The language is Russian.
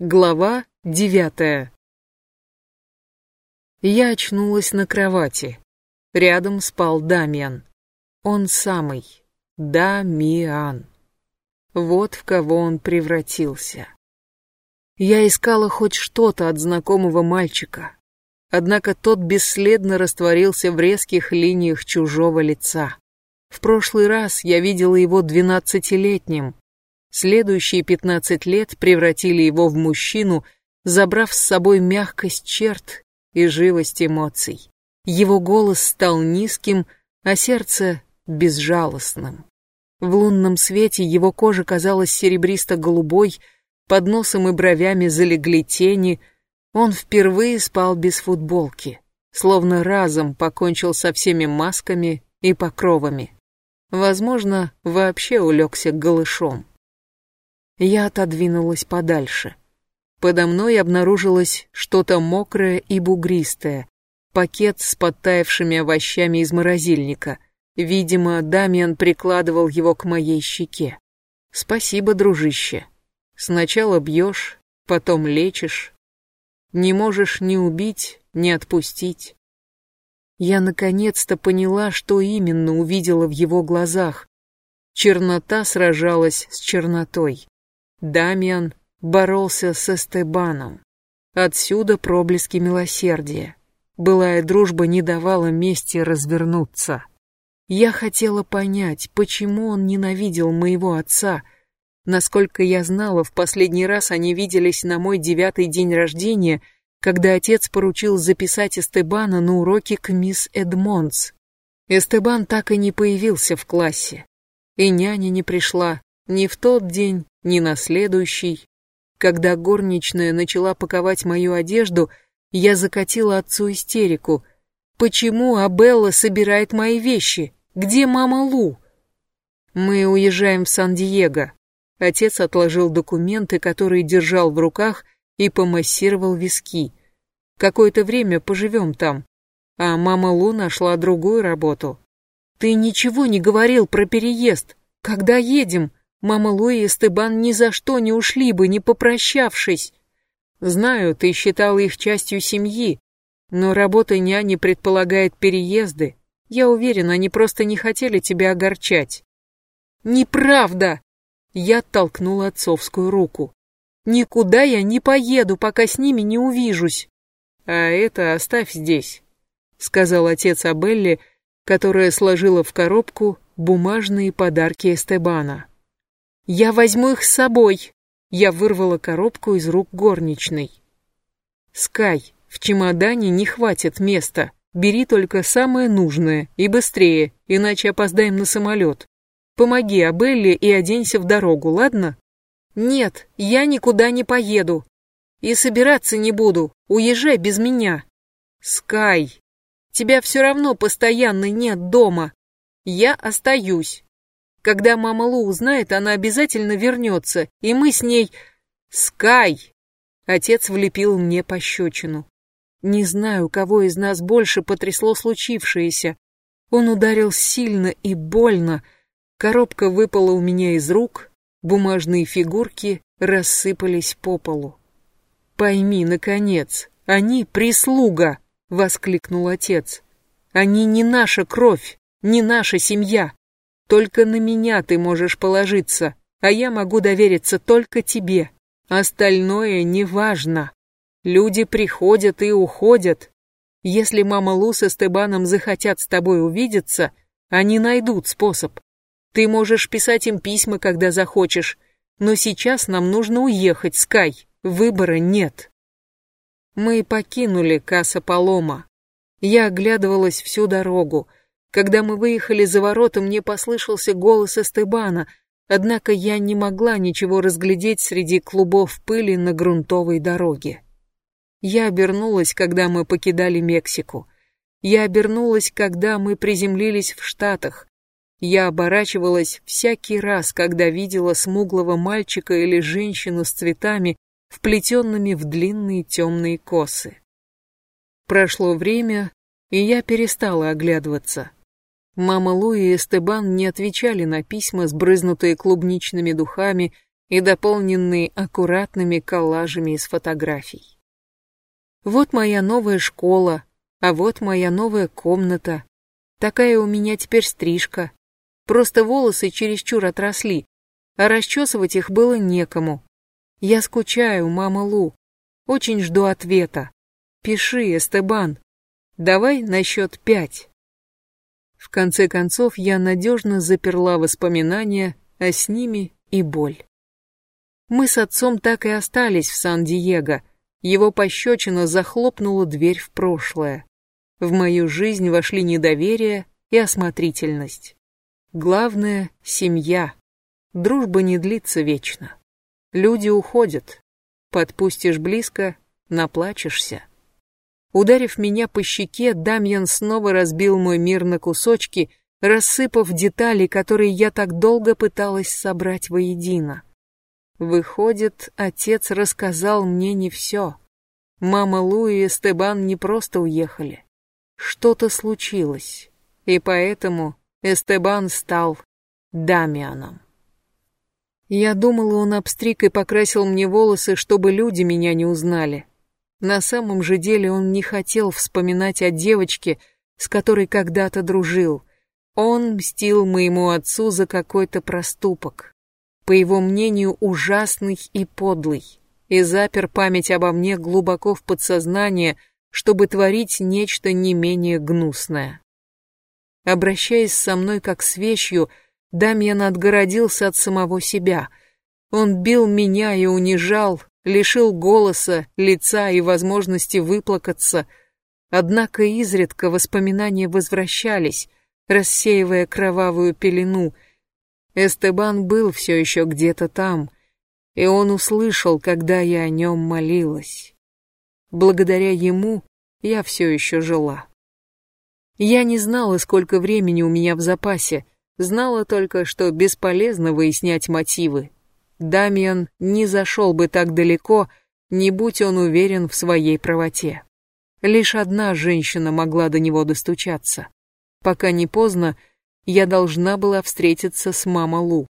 Глава девятая Я очнулась на кровати. Рядом спал Дамиан. Он самый. Дамиан. Вот в кого он превратился. Я искала хоть что-то от знакомого мальчика. Однако тот бесследно растворился в резких линиях чужого лица. В прошлый раз я видела его двенадцатилетним, Следующие пятнадцать лет превратили его в мужчину, забрав с собой мягкость черт и живость эмоций. Его голос стал низким, а сердце — безжалостным. В лунном свете его кожа казалась серебристо-голубой, под носом и бровями залегли тени, он впервые спал без футболки, словно разом покончил со всеми масками и покровами. Возможно, вообще улегся голышом. Я отодвинулась подальше. Подо мной обнаружилось что-то мокрое и бугристое. Пакет с подтаявшими овощами из морозильника. Видимо, Дамиан прикладывал его к моей щеке. Спасибо, дружище. Сначала бьешь, потом лечишь. Не можешь ни убить, ни отпустить. Я наконец-то поняла, что именно увидела в его глазах. Чернота сражалась с чернотой. Дамиан боролся с Эстебаном. Отсюда проблески милосердия. Былая дружба не давала мести развернуться. Я хотела понять, почему он ненавидел моего отца. Насколько я знала, в последний раз они виделись на мой девятый день рождения, когда отец поручил записать Эстебана на уроки к мисс Эдмонс. Эстебан так и не появился в классе. И няня не пришла ни в тот день, ни на следующий. Когда горничная начала паковать мою одежду, я закатила отцу истерику. «Почему Абелла собирает мои вещи? Где мама Лу?» «Мы уезжаем в Сан-Диего». Отец отложил документы, которые держал в руках, и помассировал виски. «Какое-то время поживем там. А мама Лу нашла другую работу». «Ты ничего не говорил про переезд. Когда едем?» Мама Луи и Стебан ни за что не ушли бы, не попрощавшись. Знаю, ты считал их частью семьи, но работа няни предполагает переезды. Я уверен, они просто не хотели тебя огорчать. Неправда! Я оттолкнула отцовскую руку. Никуда я не поеду, пока с ними не увижусь. А это оставь здесь, сказал отец Абелли, которая сложила в коробку бумажные подарки Эстебана. «Я возьму их с собой!» Я вырвала коробку из рук горничной. «Скай, в чемодане не хватит места. Бери только самое нужное и быстрее, иначе опоздаем на самолет. Помоги Абелле и оденься в дорогу, ладно?» «Нет, я никуда не поеду. И собираться не буду. Уезжай без меня». «Скай, тебя все равно постоянно нет дома. Я остаюсь. Когда мама Лу узнает, она обязательно вернется, и мы с ней... Скай! Отец влепил мне пощечину. Не знаю, кого из нас больше потрясло случившееся. Он ударил сильно и больно. Коробка выпала у меня из рук, бумажные фигурки рассыпались по полу. «Пойми, наконец, они прислуга!» — воскликнул отец. «Они не наша кровь, не наша семья. Только на меня ты можешь положиться, а я могу довериться только тебе. Остальное неважно. Люди приходят и уходят. Если мама Лу с Эстебаном захотят с тобой увидеться, они найдут способ. Ты можешь писать им письма, когда захочешь, но сейчас нам нужно уехать, Скай, выбора нет. Мы покинули Каса Палома. Я оглядывалась всю дорогу, когда мы выехали за ворота, мне послышался голос Эстебана, однако я не могла ничего разглядеть среди клубов пыли на грунтовой дороге. Я обернулась, когда мы покидали Мексику. Я обернулась, когда мы приземлились в Штатах. Я оборачивалась всякий раз, когда видела смуглого мальчика или женщину с цветами, вплетенными в длинные темные косы. Прошло время, и я перестала оглядываться. Мама Лу и Эстебан не отвечали на письма, сбрызнутые клубничными духами, и дополненные аккуратными коллажами из фотографий. Вот моя новая школа, а вот моя новая комната. Такая у меня теперь стрижка. Просто волосы чересчур отросли, а расчесывать их было некому. Я скучаю, мама Лу. Очень жду ответа. Пиши, Эстебан. Давай на счет пять. В конце концов, я надежно заперла воспоминания, а с ними и боль. Мы с отцом так и остались в Сан-Диего. Его пощечина захлопнула дверь в прошлое. В мою жизнь вошли недоверие и осмотрительность. Главное — семья. Дружба не длится вечно. Люди уходят. Подпустишь близко — наплачешься. Ударив меня по щеке, Дамьян снова разбил мой мир на кусочки, рассыпав детали, которые я так долго пыталась собрать воедино. Выходит, отец рассказал мне не все. Мама Лу и Эстебан не просто уехали. Что-то случилось, и поэтому Эстебан стал Дамианом. Я думала, он обстриг и покрасил мне волосы, чтобы люди меня не узнали. На самом же деле он не хотел вспоминать о девочке, с которой когда-то дружил. Он мстил моему отцу за какой-то проступок. По его мнению, ужасный и подлый. И запер память обо мне глубоко в подсознание, чтобы творить нечто не менее гнусное. Обращаясь со мной как с вещью, Дамьян отгородился от самого себя. Он бил меня и унижал, лишил голоса, лица и возможности выплакаться. Однако изредка воспоминания возвращались, рассеивая кровавую пелену. Эстебан был все еще где-то там, и он услышал, когда я о нем молилась. Благодаря ему я все еще жила. Я не знала, сколько времени у меня в запасе, знала только, что бесполезно выяснять мотивы. Дамиан не зашел бы так далеко, не будь он уверен в своей правоте. Лишь одна женщина могла до него достучаться. Пока не поздно, я должна была встретиться с мама Лу.